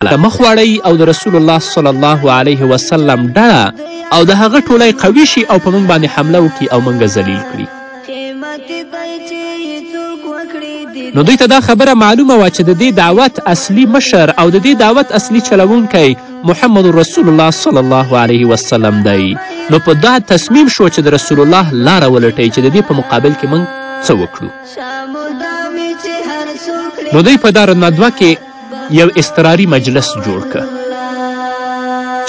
ته مخ واړئ او د رسول الله صلی الله علیه وسلم ډړه او د هغه ټولی قوي شي او په موږ باندې حمله وکړي او موږ ذلیل کړي نو دوی ته دا خبره معلومه وه چې د دې دعوت اصلي مشر او د دې دعوت اصلي چلوونکی محمد رسول الله صلی الله علیه وسلم دی نو په دا تصمیم شو چې د رسول الله لاره ولټوي چې د دې په مقابل کې موږ څه وکړو نو دوی په دار ندوه کې یو اضطراري مجلس جوړ که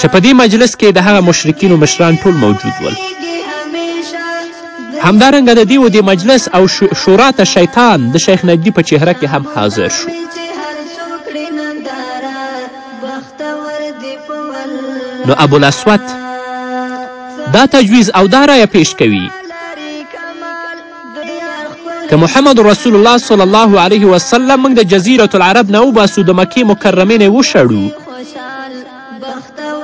چې په دې مجلس کې د هغه مشرکینو مشران ټول موجود ول همدارنګه د دې و دې مجلس او شورا ته شیطان د شیخ نجدي په چهره کې هم حاضر شو نو ابوالاسود دا تجویز او دا رایه پیش کوي که محمد رسول الله صلی الله علیه وسلم موږ د جزیرة العرب نه وباسو د مکې مکرمې نه وشړو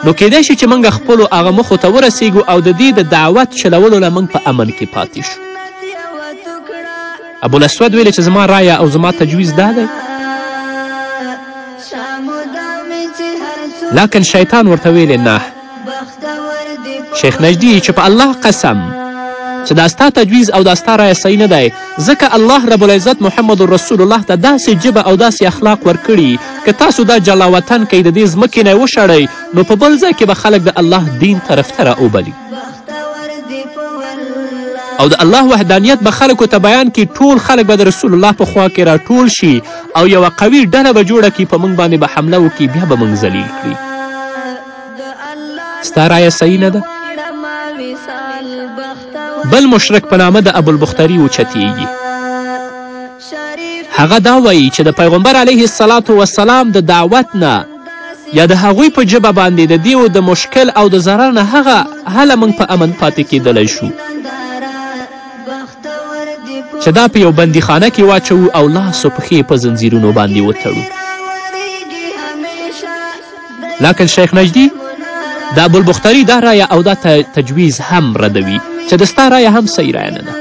نو کیدای شي چې موږ خپلو هغه مخو ته ورسیږو او د دې د دعوت چلولو له موږ په امن کې پاتې شو ابوالاسود ویلې چې زما رایه او زما تجویز دا دی لکن شیطان ورته ویلې نه شیخ نجدي چې په الله قسم چې دا ستا تجویز او دا ستا رایه صحیح نه دی ځکه الله رب العزت محمد رسول الله ته داسې جبه او داسې اخلاق ورکړي که تاسو دا جلا وطن کوي د دې ځمکې نه وشړئ نو په بل ځای کې به خلک د الله دین طرف ته راوبلي او د الله وحدانیت به خلکو ته بیان کړي ټول خلک به د رسول الله په خوا کې راټول شي او یوه قوي ډله به جوړه کړي په موږ باندې به حمله وکړي بیا به موږ ذلیل کړي ستا رایه صحیح نه ده؟ بل مشرک په نامه د ابوالبختري اوچتیږي هغه دا وایي چې د پیغمبر علیه السلام وسلام د دعوت نه یا د هغوی په ژبه باندې د دیو د مشکل او د ضرر نه هغه هله موږ په امن پاتې کیدلی شو چې دا په یو بندیخانه کې واچوو او لاس و پښې په زنځیرونو باندې وتړو لاکن شیخ نجدي د ابوالبختري دا رایه او دا تجویز هم ردوي چې د ستا رایه هم صحیح رایه نه ده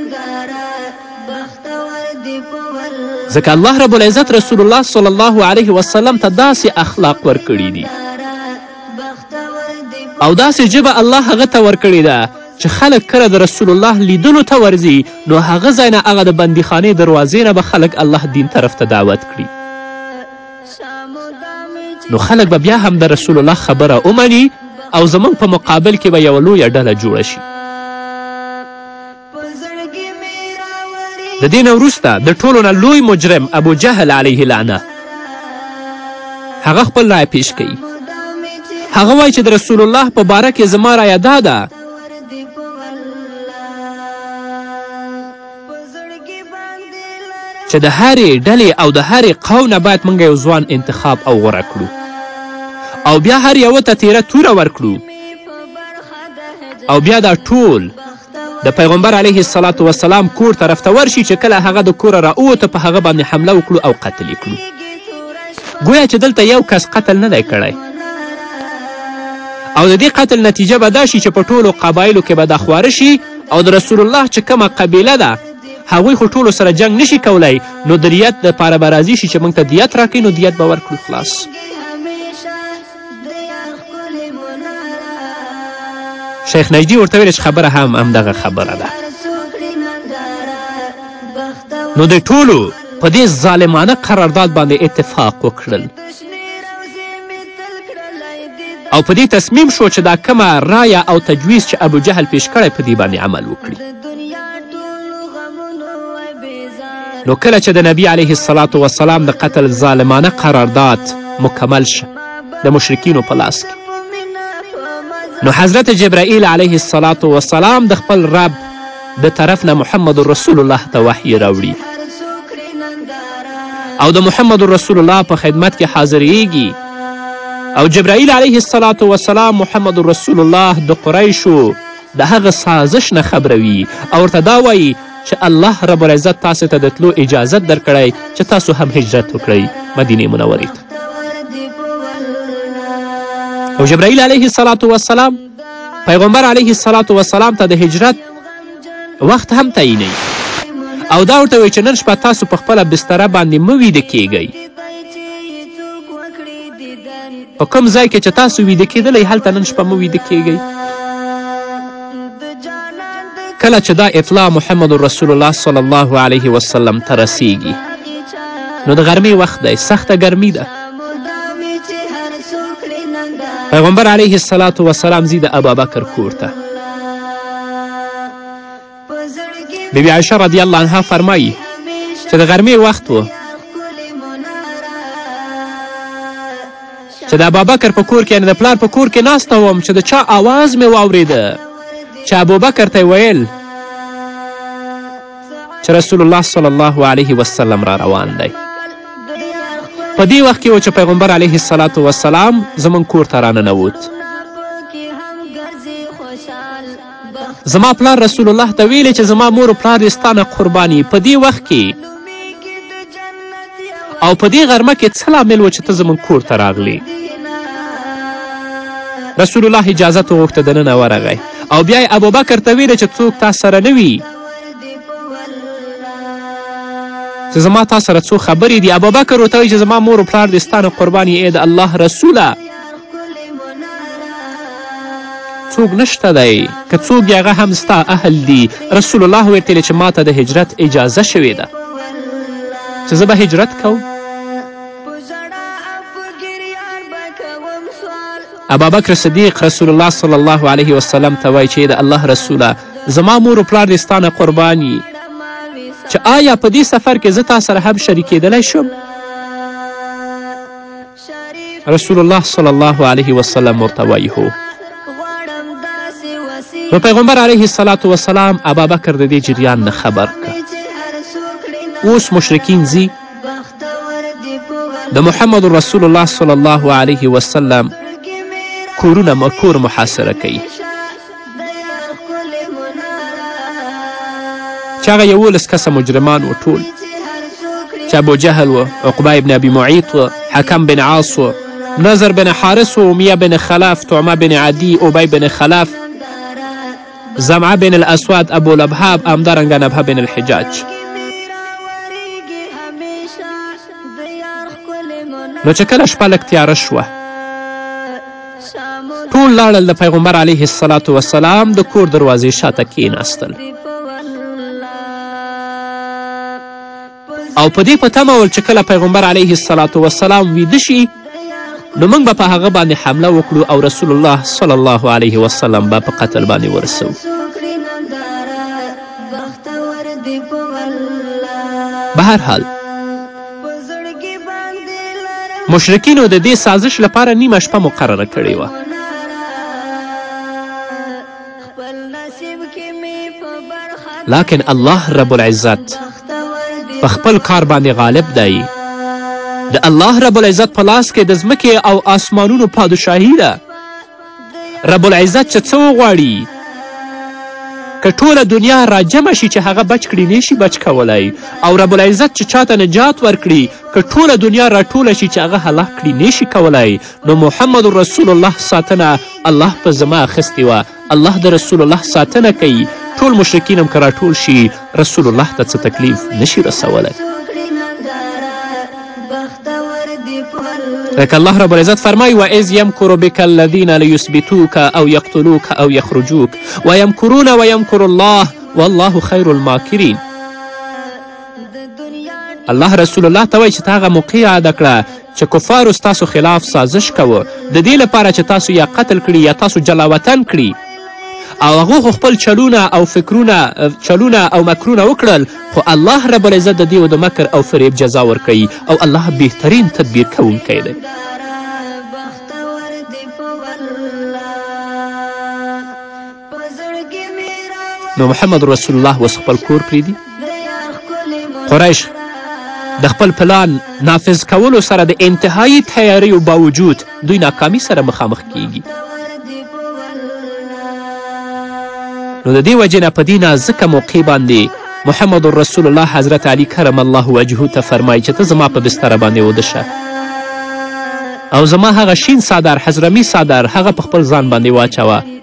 ځکه الله رب العزت رسول الله صلی الله علیه وسلم ته داسې اخلاق ورکړي دي او داسې ژبه الله هغه ته ورکړې ده چې خلک کله د رسول الله لیدلو ته ورځي نو هغه ځای نه هغه د بندیخانې دروازې نه به خلک الله دین طرف ته دعوت کړي نو خلک به بیا هم د رسول الله خبره ومني او زموږ په مقابل کې به یوه لویه ډله جوړه شي د دې نه وروسته د ټولو نه لوی مجرم ابو جهل علیه لعنه هغه خپل رایه پیش کوي هغه وایي چې د رسول الله په باره کې زما رایه دا ده چې د هرې ډلې او د هرې قوم نه باید موږ یو ځوان انتخاب او غوره کړو او بیا هر یوه ته تیره توره ورکړو او بیا دا ټول د پیغمبر علیه السلام وسلام کور طرف ته ورشي چې کله هغه د کوره راووته په هغه باندې حمله وکړو او قتل یې کړو ګویا چې دلته یو کس قتل نه دی کړی او د دې قتل نتیجه به دا شي چې په ټولو قبایلو کې به دا خواره شي او د رسول الله چې کومه قبیله ده هغوی خو ټولو سره جنگ نشي کولای نو د ریت دپاره به راضي شي چې موږ ته دیت راکوي نو دیت به ورکړو خلاص شیخ نجدي ورته ویل چې خبره هم همدغه خبره ده نو د ټولو په دې ظالمانه قرارداد باندې اتفاق وکړل او په دې تصمیم شو چې دا کمه رایه او تجویز چې ابو جهل پیش کړی په دې باندې عمل وکړي نو کله چې د نبی علیه السلام وسلام د قتل ظالمانه قرارداد مکمل شه د مشرکینو په لاس کې نو حضرت جبرائیل علیه السلام د خپل رب د طرف نه محمد رسول الله ته وحی راوړي او د محمد رسول الله په خدمت کې حاضریږي او جبرائیل علیه السلام وسلام محمد رسول الله د قریشو د هغه سازش نه خبروي او ورته دا وایي چې الله رب العزت تاسو ته د تلو اجازه درکړی چې تاسو هم هجرت وکړئ مدینې منورې ته او جبرائیل علیه السلام پیغمبر علیه الصلاة والسلام ته د هجرت وخت هم تعینوي او دا ورته وایي چې نن شپه تاسو په خپله بستره باندې مه ویده کیږئ په کوم ځای کې چې تاسو ویده کیدلی هلته نن شپه مه ویده کیږئ کله چې دا اطلاع محمد رسول الله صلی الله علیه وسلم ته رسیږي نو د غرمې وخت دی سخته ګرمي ده پیغمبر علیه السلام وسلام زی د ابابکر کور ته بیبي عایشه رضی الله عنها فرمایي چې د غرمې وخت و چې د ابابکر په کور کې یعنې د پلار په کور کې ناسته وم چې د چا آواز مې واورېده چې ابوبکر ته ویل چې رسول الله صلی الله علیه وسلم را روان دی په دې وخت کې و چې پیغمبر علیه السلام وسلام زموږ کور ته راننوت زما پلار رسول الله ته ویلې چې زما مور و پلار دې ستا نه قرباني په دې وخت کې او په دې غرمه کې څه لامل و چې ته زموږ کور ته راغلې رسول الله اجازت وغوښته دننه ورغی او بیا یې ابوبکر ته ویلې چې څوک تا سره نه وي چې زما تا سره څو خبرې دي ابابکر ورته وایي چې زما مور و پلار دې ستا نه قربان یې ای د الله رسوله څوک نشته دی که څوک یې هغه هم ستا اهل دي رسول الله ویتلې چې ما ته د هجرت اجازه شوې ده چې زه به هجرت کوم ابابکر صدیق رسول الله صلی الله علیه وسلم ته وایي چې د الله رسوله زما مور و پلار دې ستا نه قربان یي چې آیا په دې سفر کې زه تا سره هم شریکېدلی شم رسول الله صلی الله علیه وسلم ورته وایي هو نو پیغمبر علیه الصلاة وسلام ابابکر د دې جریان نه خبر که اوس مشرکین ځي د محمد رسول الله صلی الله علیه وسلم کورونه کور محاصره کوي چې هغه یولس کسه مجرمان و ټول چې ابو جهل و عقبه ابن ابي معیط و حکم بن عاص و نظر بن حارس و امیه بن خلاف تعمه بن عدی اوبی بن خلاف زمعه بن الاسود ابو لبهاب همدارنګه نبهه بن الحجاج نو چې کله شپه لږ تیاره شوه ټول لاړل د پیغمبر علیه الصلاة وسلام د کور دروازې شاته کیناستل او په دې په تمه ول چې کله پیغمبر علیه السلام وسلام ویده شي نو موږ به په هغه باندې حمله وکړو او رسول الله صلی الله علیه وسلم به په قتل باندې ورسو به هر حال مشرکینو د دې سازش لپاره نیمه شپه مقرره کړې وه لکن الله رب العزت په خپل کار باندې غالب دی د الله رب العزت په لاس کې د ځمکې او آسمانونو پادشاهي ده رب العزت چې څه وغواړي که ټوله دنیا راجمع شي چې هغه بچ کړي نشي بچ کولای او رب العزت چې چاته نجات ورکړي که ټوله دنیا راټوله شي چې هغه هلاک کړي نشي کولای نو محمد رسول الله ساتنه الله په زما اخیستې وه الله د رسول الله ساتنه کوي ټول مشرکین هم که راټول شي رسول الله ته څه تکلیف نشي رسولی لکه الله رب العزت فرمای و اذ یمکر بک الذین لیثبتوک او یقتلوک او یخرجوک و یمکرون و یمکر الله والله خیر الماکرین الله رسول الله ته وایي چې ته هغه موقع یاده کړه چې کفارو ستاسو خلاف سازش کوه د دې لپاره چې تاسو یا قتل کړي یا تاسو جلا وطن کړي او هغو خو خپل چلونه او فکرونه چلونه او مکرونه وکړل خو الله رب العزت د دیو د مکر او فریب جزا ورکوي او الله بهترین تدبیر کوونکی دی نو محمد رسول الله اوس خپل کور پریږدي قریش د خپل پلان نافذ کولو سره د انتهایی تیاریو باوجود دوی ناکامی سره مخامخ کیږي نو د دې وجې نه په دې نازکه موقع باندې محمد رسول الله حضرت علی کرم الله وجهه ته فرمایي چې ته زما په بستره باندې وده شه او زما هغه شین څادر حضرمي څادر هغه په خپل ځان باندې واچوه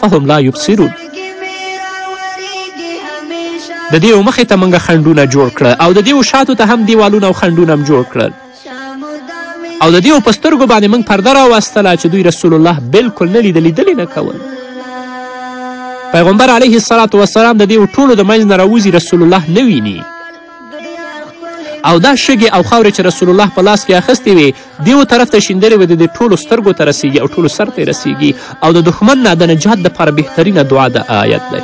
فهم لا یبصرون د دیو مخې ته موږ خنډونه جوړ کړل او د دیو شاتو ته هم دیوالونه او خنډونه هم جوړ کړل او د دیو په سترګو باندې موږ پرده راوستله چې دوی رسول الله بلکل نه لیده لیدلې نه کول پیغمبر علیه السلام د دیو ټولو د منځ نه راوځي رسول الله نه ویني او دا شګې او خاورې چې رسول الله په لاس کې اخیستې وې دیو طرف ته شیندلې وې د دې ټولو سترګو ته رسیږي او ټولو سر ته رسیږي او د دښمن نه د نجات دپاره بهترینه دعا د آیت دی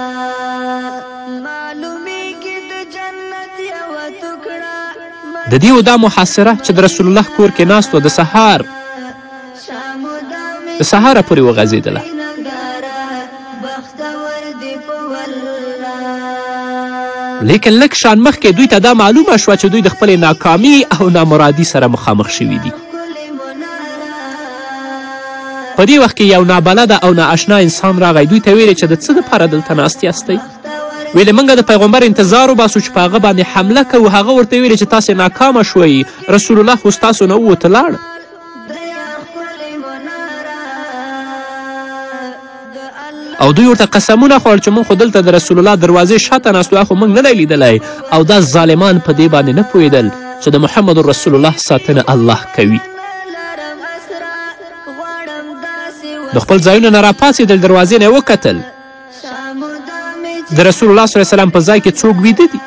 د دیو دا محاصره چې د رسول الله کور کې ناست و د سهار د سهاره پورې وغځېدله. لیکن لږ شان مخکې دوی ته دا معلومه شوه چې دوی د خپلې ناکامي او نامرادي سره مخامخ شوي دي. په دې وخت کې یو نابلده او نااشنا انسان راغی دوی ته ویلې چې د څه دپاره دلته ناست یاستئ ویلې موږ د پیغمبر انتظار وباسو چې په هغه باندې حمله کوو هغه ورته ویلې چې تاسې ناکامه شوئ رسول الله خو ستاسو نه ووت لاړ او دوی ورته قسمونه خوړل چې موږ خو دلته د رسول الله دروازې شاته ناست خو موږ نه دی لیدلی او دا ظالمان په دې باندې نه پوهېدل چې د محمد رسول الله ساتنه الله کوي د خپل ځایونه نه راپاڅېدل دروازې نه یې وکتل د رسول الله صلی وسلم په ځای کې څوک ویده دي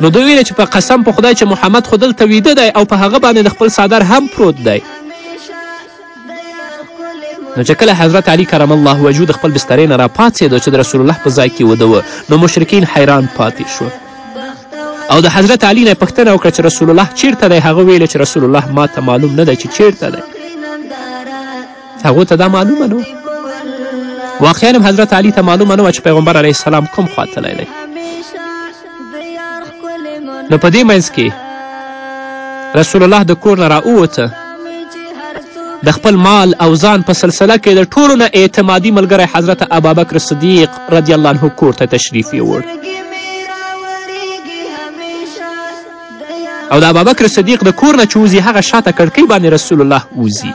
نو دوی ویل چې په قسم په خدای چې محمد خو دلته ویده دی او په هغه باندې د خپل څادر هم پروت دی نو چې کله حضرت علی کرم الله وجهو د خپل بسترې نه راپاڅېدو چې د رسول الله په ځای کې وده و نو مشرکین حیران پاتې شو او د حضرت علی نه پوښتنه وکړه چې رسول الله چیرته دی هغه ویل چې رسول الله ما ته معلوم نه دی چې چیرته دی هغو ته دا معلومه نه واقعا هم حضرت علی ته معلومه نه وه چې پیغمبر علیه السلام کوم خوا تللی دی نو په دې منځ کې رسول الله د کور نه راووته د خپل مال او ځان په سلسله کې د ټولو نه اعتمادي ملګری حضرت ابابکر صدیق رضی الله عنه کور ته تشریف یووړ او د ابابکر صدیق د کور نه چې وځي هغه شاته کړکۍ باندې رسول الله وځي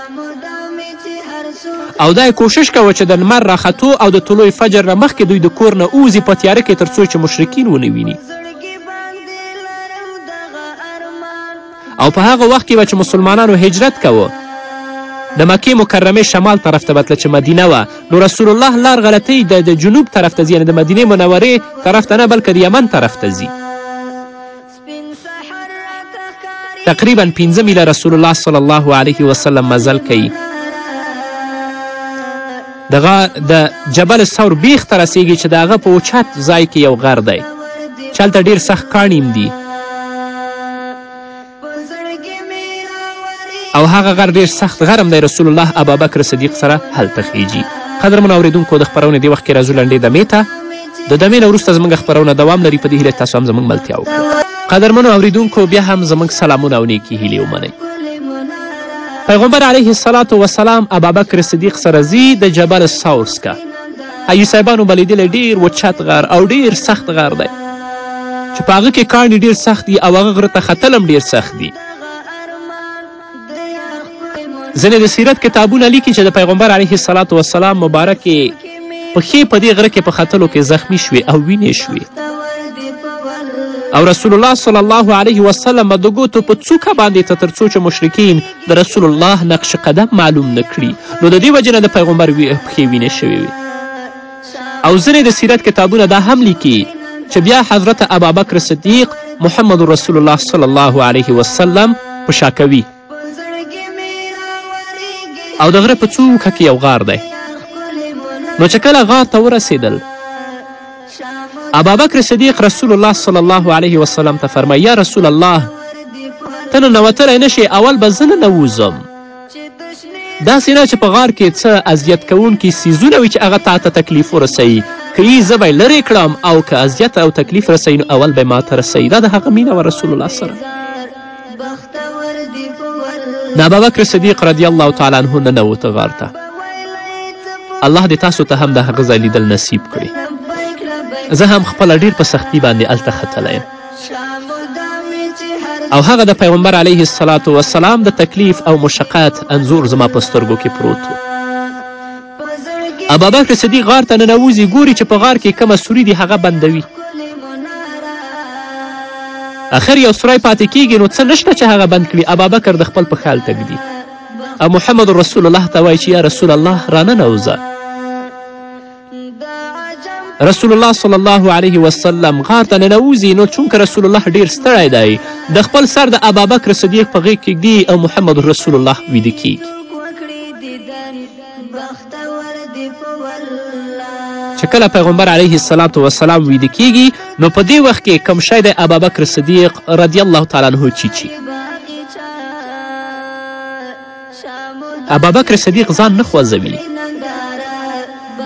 او دا کوشش کوه چې د لمر راختو او د طلوع فجر نه مخکې دوی د کور نه ووځي په تیاره کې تر څو چې مشرکین ونه ویني او په هغه وخت کې به چې مسلمانانو هجرت کوه د مکې مکرمې شمال طرف ته بتله چې مدینه وه نو رسول الله لار غلطۍ د جنوب طرف ته ځي یعنې د مدینې منورې طرف ته نه بلکې د یمن طرف ته ځي تقریبا پنځه میله رسول الله صلی الله علیه وسلم مزل کوي دغه د جبل ثور بیخ ته رسیږي چې د هغه په اوچت ځای کې یو غر دی چې هلته ډیر سخت کاڼیم دي او هغه غر ډیر سخت غرم دی رسول الله ابابکر صدیق سره هلته خیجي قدرمنو اورېدونکو د خپرونې دې وخت کې راځو لنډې دمې ته د دمې نه وروسته زموږ خپرونه دوام لري په دې هیله تاسو هم زموږ ملتیا وکړئ قدرمنو اوریدونکو بیا هم زموږ سلامونه او نیکې هیلې ومنئ پیغمبر علیه السلام وسلام ابابکر صدیق سره ځي د جبل سور څخه ایي صاحبانو به لیدلی ډېر وچت غر او ډېر سخت غر دی چې په هغه کې کاڼي ډېر سخت دي او هغه غره ته ختل هم ډېر سخت دي ځینې د سیرت کتابونه لیکي چې د پیغمبر علیه السلام وسلام مبارکې پښې په دې غره کې په ختلو کې زخمی شوې او وینې شوې او رسول الله صلی الله علیه وسلم د ګوتو په څوکه باندې ته تر څو چې مشرکین د رسول الله نقش قدم معلوم نه کړي نو د دې وجې نه د پیغمبر پښې وینې شوې وي او ځینې د سیرت کتابونه دا هم لیکي چې بیا حضرت ابابکر صدیق محمد رسول الله صلی الله علیه وسلم په شا کوي او د غره په څوکه کې یو غار دی نو چې کله غار ته ورسېدل ابابکر صدیق رسول الله صلی الله علیه وسلم ته فرمایي یا رسول الله ته ننوتلی نه شې اول به زه ننوځم داسې نه چې په غار کې څه اذیت کوونکي څیزونه وي چې هغه تا ته تکلیف ورسوي که یې زه به لرې کړم او که اذیت او تکلیف رسوي نو اول به ما ته رسوي دا د هغه مینه وه رسول الله سره د ابابکر صدیق رضی الله تعالی عنه ننوته غار ته الله دې تاسو ته هم د هغه ځای لیدل نصیب کړي زه هم خپله ډیر په سختی باندې هلته ختلی یم او هغه د پیغمبر علیه السلام وسلام د تکلیف او مشقت انځور زما په سترګو کې پروت و ابابکر صدیق غار ته ننوځي ګوري چې په غار کې کومه سوري دي هغه بندوي اخر یو سوری پاتې کیږي نو څه نشته چې هغه بند کړي ابابکر د خپل په خیال ته ږدي او محمد رسول الله ته وایي چې یا رسول الله راننوځه رسول الله صلی الله علیه وسلم غار ته ننوځي نو چونکه رسول الله ډیر ستړی دی د خپل سر د ابابکر صدیق په غیږ کې ږدي او محمد رسول الله ویده کیږي چې کله پیغمبر علیه السلام وسلام ویده کیږي نو په دې وخت کې کم شی دی ابابکر صدیق رضی الله تعالی عنه چیچي ابابکر صدیق ځان نه خوځوي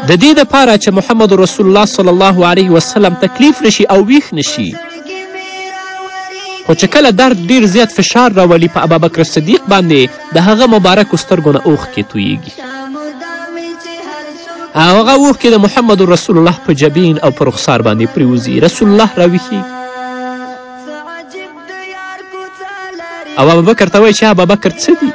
د دې دپاره چې محمد رسول الله صلی الله علیه وسلم تکلیف نشي او ویښ نشي خو چې کله درد ډیر زیات فشار راولي په ابابکر صدیق باندې د هغه مبارکو سترګو نه اوښکې تویږي هغه اوښکې د محمد رسول الله په جبین او په رخسار باندې پریوځي رسول الله راویښي او ابوبکر ته وایي چې ابابکر څه دي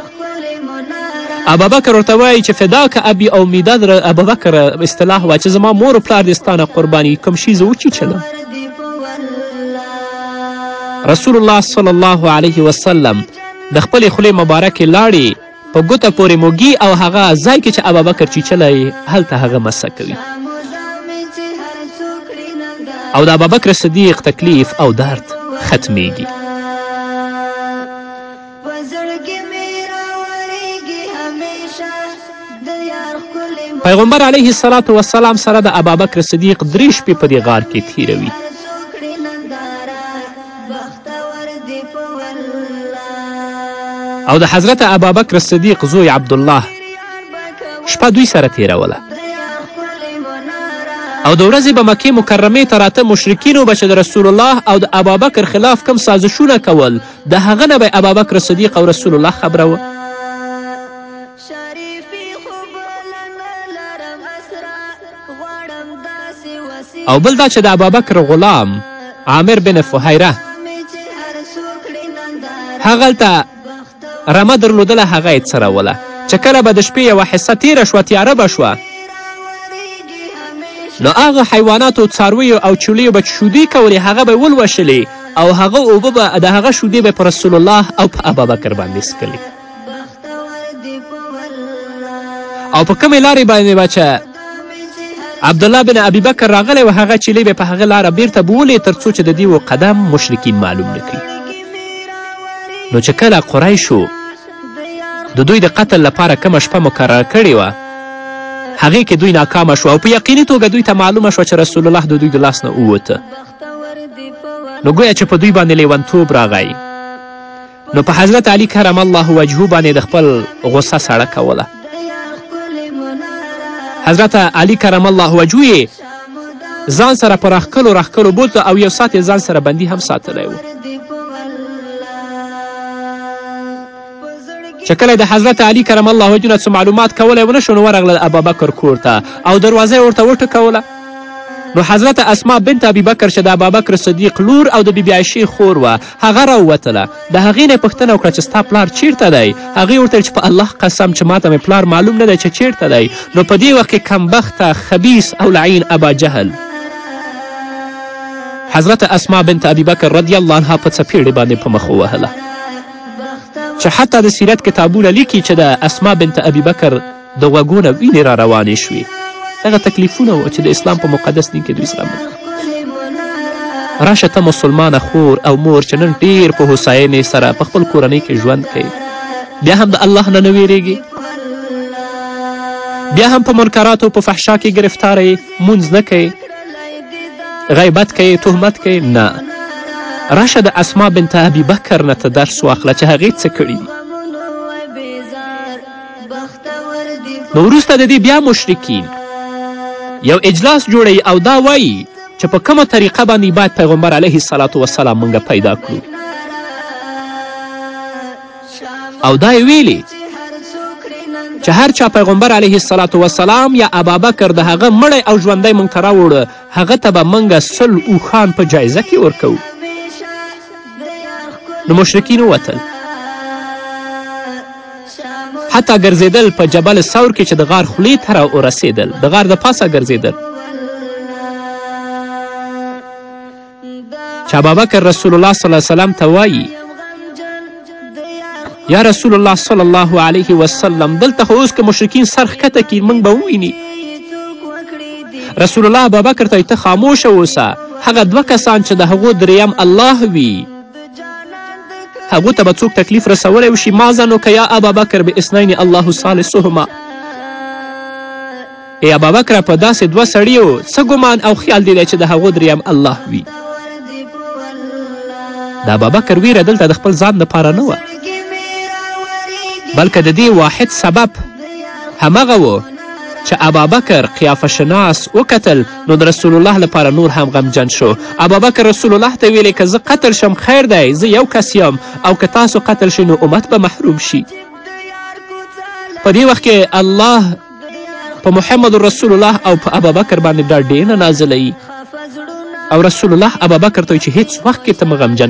ابابکر ورته وایي چې فدا که ابي او میداد ابابکر اصطلاح وه چې زما مور و پلار دې ستانه قرباني کوم شي زه وچیچلم رسول الله صلی الله علیه وسلم د خپلې خولې مبارکې لاړې په ګوته پورې موږي او هغه ځای کې چې ابابکر چیچلی هلته هغه مسه کوي او د ابابکر صدیق تکلیف او درد ختمیږي پیغمبر علیه السلام وسلام سره د ابابکر صدیق درې شپې په دې غار کې تیروي او د حضرت ابابکر صدیق زوی عبدالله شپه دوی سره تیروله او د ورځې به مکې مکرمې ته راته مشرکینو به چې د رسول الله او د ابابکر خلاف کم سازشونه کول د هغه نه به ابابکر صدیق او رسول الله خبروه شریفی خو بل نه لرم اسرا غواړم داسی وسی. او بل دا چې د ابابکر غلام عامر بن فهیره هغلته رمه درلودله هغه یې څروله چې کله به د شپې یوه حصه تیره شوه تیاره به شوه نو هغه حیواناتو څارویو او چولیو به چې شودې کولې هغه به ولوشلې او هغه اوبه به د هغه شودې به په رسول الله او په ابابکر باندې څکلې او په کومې لارې باندې به چې عبدالله بن ابي بکر راغلی و هغه چیلې به په هغه لاره بیرته بولې تر څو چې د دیو قدم مشرکین معلوم نه کړي نو چې کله قریشو د دوی د قتل لپاره کمه شپه مقرره کړې وه هغې کې دوی ناکامه شو او په یقیني توګه دوی ته معلومه شوه چې رسول الله د دوی د لاس نه ووته نو ګویا چې په دوی باندې لیونتوب راغی نو په حضرت علي کرم الله وجهه باندې د خپل غصه سړه کوله حضرت علی کرم الله وجو یې ځان سره په راښکلو راښکلو بوتلو او یو ساعت یې ځان سره بندي هم ساتلی و چې کله د حضرت علی کرم الله وجو نه څه معلومات کولی ونه شو نو ورغلل ابابکر کور ته او دروازه یې ورته وټکوله نو حضرت اسماء بنت ابي بکر چې د ابابکر صدیق لور او د بیبي عایشې خور وه هغه راووتله د هغې نه یې پوښتنه وکړه چې ستا پلار چیرته دی هغې ورته چې په الله قسم چې ماته مې پلار معلوم نه دی چې چیرته دی نو په دې وخت کې کمبخته خبیث او لعین ابا جهل حضرت اسماء بنت ابي بکر رضی الله عنها په څپېړې باندې په مخ ووهله چې حتی د سیرت کتابونه لیکي چې د اسماء بنت ابي بکر د غوږو نه وینې را روانې شوې دغه تکلیفونه وو چې د اسلام په مقدس دین کې دوی زغمل راشه ته مسلمانه خور او مور چې نن ډیر په هوساینې سره په خپل کورنۍ کې ژوند کوي بیا هم د الله نه نه ویریږي بیا هم په منکراتو په فحشا کې ګرفتاره یې مونځ نه کوي غیبت کوي تهمت کوي نه راشه د اسما بنت ابي بکر نه ته درس واخله چې هغې څه کړي دي نو وروسته د دې بیا مشرکین یو اجلاس جوړوي او دا وایي چې په کومه طریقه باندې باید پیغمبر علیه السلام وسلام موږ پیدا کړو او دا یې ویلي چې هر چا پیغمبر علیه السلام وسلام یا ابابکر د هغه مړی او ژوندی موږ ته راوړ هغه ته به موږ سل اوښان په جایزه کې ورکوو نو مشرکین ووتل حتی ګرځېدل په جبل ثور کې چې د غار خولې ته را ورسېدل د غار د پاسه ګرځېدل چې ابابکر رسول الله صلی الله وسلم ته وایي یا رسول الله صلی الله علیه وسلم دلته خو اوس که مشرکین سر ښکته کړي موږ به وویني رسول الله ابابکر ته ته خاموشه اوسه هغه دوه کسان چې د هغو دریم الله وي هغو ته به څوک تکلیف رسولی وشي ما ظنک یا ابابکر به اثنین الله ثالثهما ای ابابکره په داسې دوه سړیو څه ګمان او خیال دی دی چې د هغو دریم الله وي د ابابکر ویره دلته د خپل ځان دپاره نه وه بلکې د دې واحد سبب همغه و چې ابابکر قیافه شناس وکتل نو د رسول الله لپاره نور هم غمجن شو ابابکر رسول الله ته ویلې که زه قتل شم خیر دی زه یو کس یم او که تاسو قتل شئ نو امت به محروم شي په دې وخت کې الله په محمد رسول الله او په ابابکر باندې دا ډېر نازلوي او رسول الله ابابکر ته چې هیڅ وخت کې ته مه غمجن